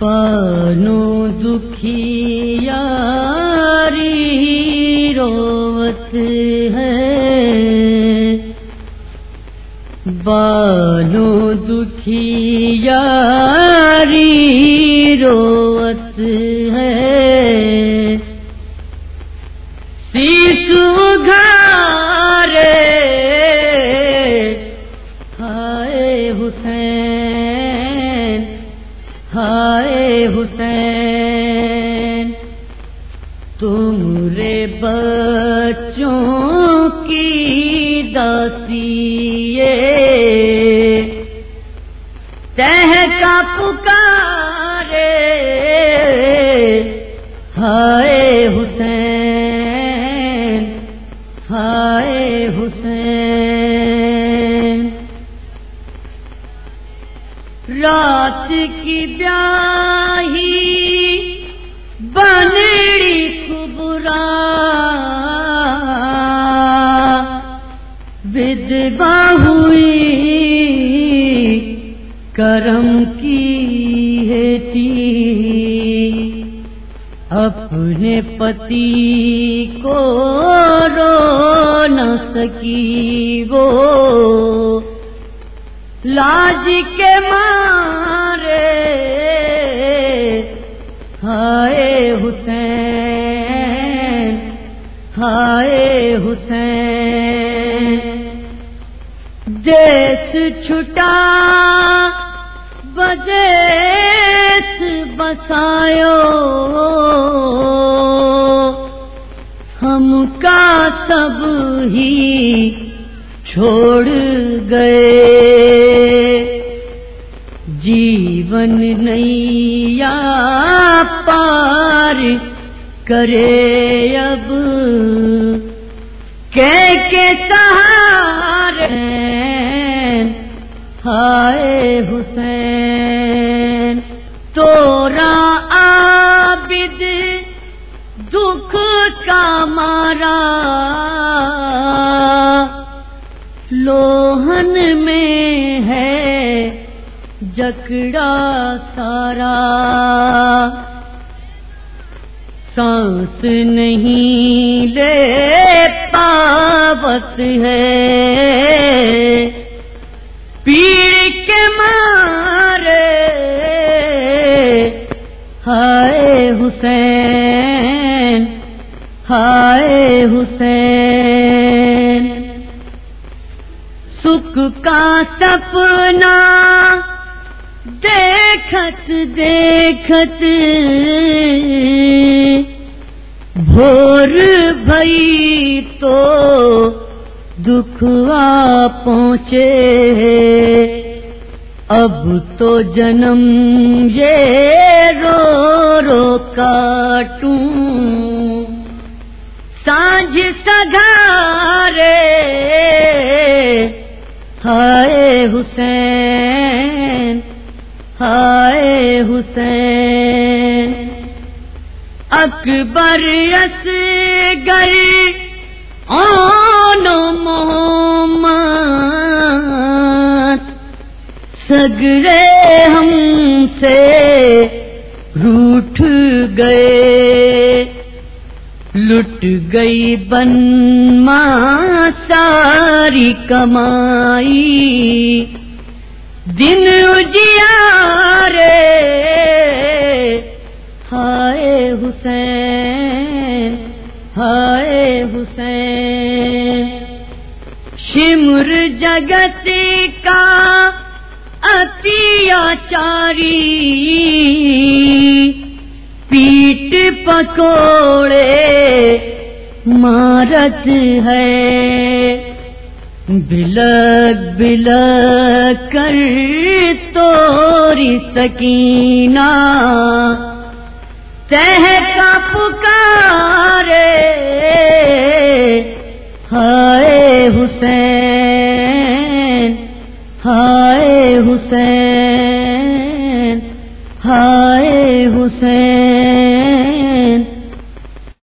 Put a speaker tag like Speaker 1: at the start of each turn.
Speaker 1: بانو دکھی یاری روت ہے۔ بانو دکھی یاری روت بچوں کی دسی تہ کا پکارے۔ ہائے حسین ہائے حسین۔ رات کی بیاہی بنڑی بدبا ہوئی کرم کی ہے تھی اپنے پتی کو رو نہ سکی وہ۔ لاج کے مارے ہائے حسین ہائے حسین۔ دیس چھٹا بدیس بسایو۔ ہم کا سب ہی چھوڑ گئے۔ جیون نیا پار کرے اب۔ کے سہارے ہائے حسین تورا عابد دکھ کا مارا لوہن میں ہے جکڑا سارا۔ سانس نہیں لے پاوت ہے۔ پیڑ کے مارے ہائے حسین ہائے حسین۔ سکھ کا سپنا دیکھت دیکھت بھور بھئی تو دکھ آ پہنچے اب تو جنم یہ رو رو کاٹوں۔ سانج سدھارے ہائے حسین۔ ہائے حسین۔ اکبر رس گر آن محمد۔ سگرے ہم سے روٹ گئے۔ لٹ گئی بن ماں ساری کمائی۔ دن اجیارے ہائے حسین ہائے حسین۔ شمر جگت کا اتیاچاری پیٹ پکوڑے مارت ہے۔ بلک بلک کر توری سکینہ۔ تہ کا پکارے ہائے حسین ہائے حسین ہائے حسین۔